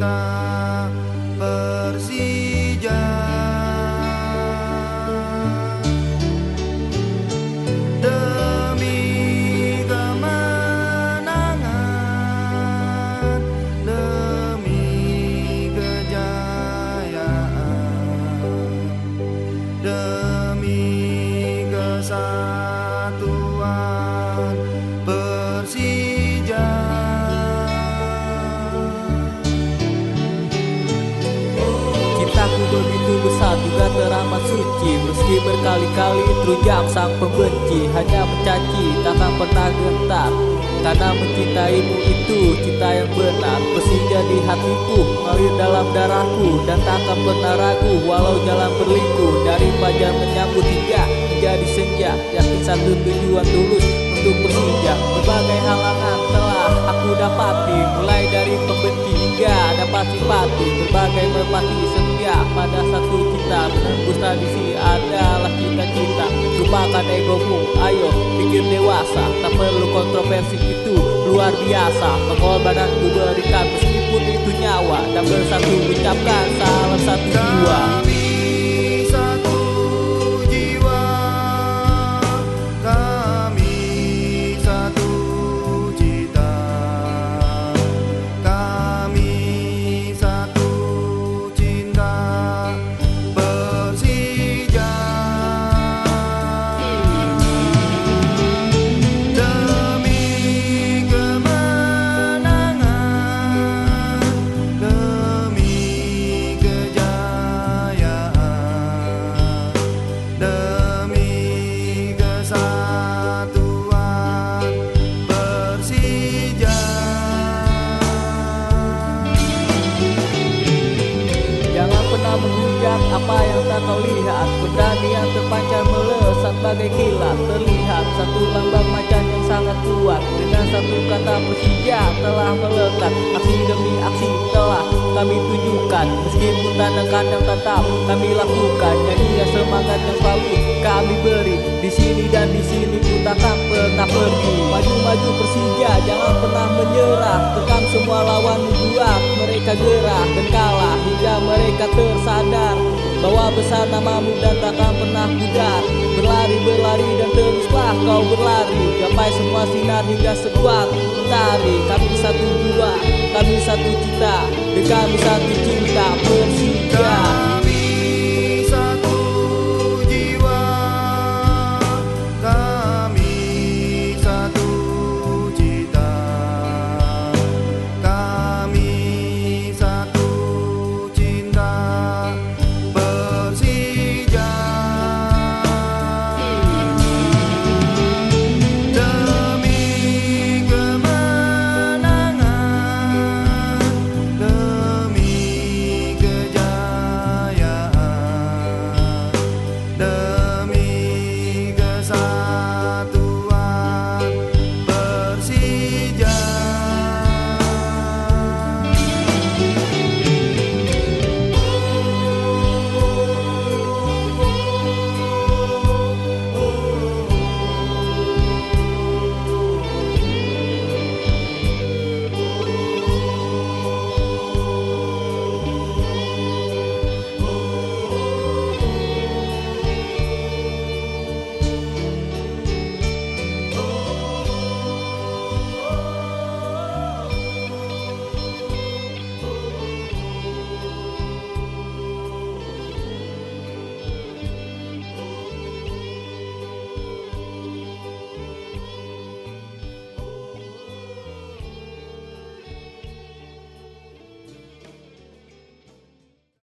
Krishna teramat suci Meski berkali-kali terujam sang pembenci. Hanya mencaci takkan pernah gentar Karena mencintaimu itu cinta yang benar. Persija di hatiku mengalir dalam darahku Dan takkan pernah ragu walau jalan berliku. Dari fajar menyambut hingga menjadi senja Yakin satu tujuan tulus untuk Persija Berbagai halangan telah aku dapati Mulai dari pembenci hingga dapat simpati. Berbagai merpati setia pada satu cinta Lupakan egomu, ayo pikir dewasa. Tak perlu kontroversi itu. Luar biasa. Pengorbanan ku berikan meskipun itu nyawa. Dan bersatu ucapkan kau lihat yang terpancar melesat bagai kilat Terlihat satu lambang macan yang sangat kuat Dengan satu kata Persija telah melekat. Aksi demi aksi telah kami tunjukkan. Meskipun tanda kandang tetap kami lakukan. Nyanyian semangat yang selalu kami beri. Di sini dan di sini ku takkan pernah pergi. Maju-maju Persija jangan pernah menyerah. Tekam semua lawan buat mereka gerah dan kalah. Hingga mereka tersadar bahwa besar namamu dan takkan pernah pudar. Berlari, berlari dan teruslah kau berlari. Gapai semua sinar hingga sekuat mentari Kami satu jiwa, kami satu cita. Dan kami satu cinta. Persija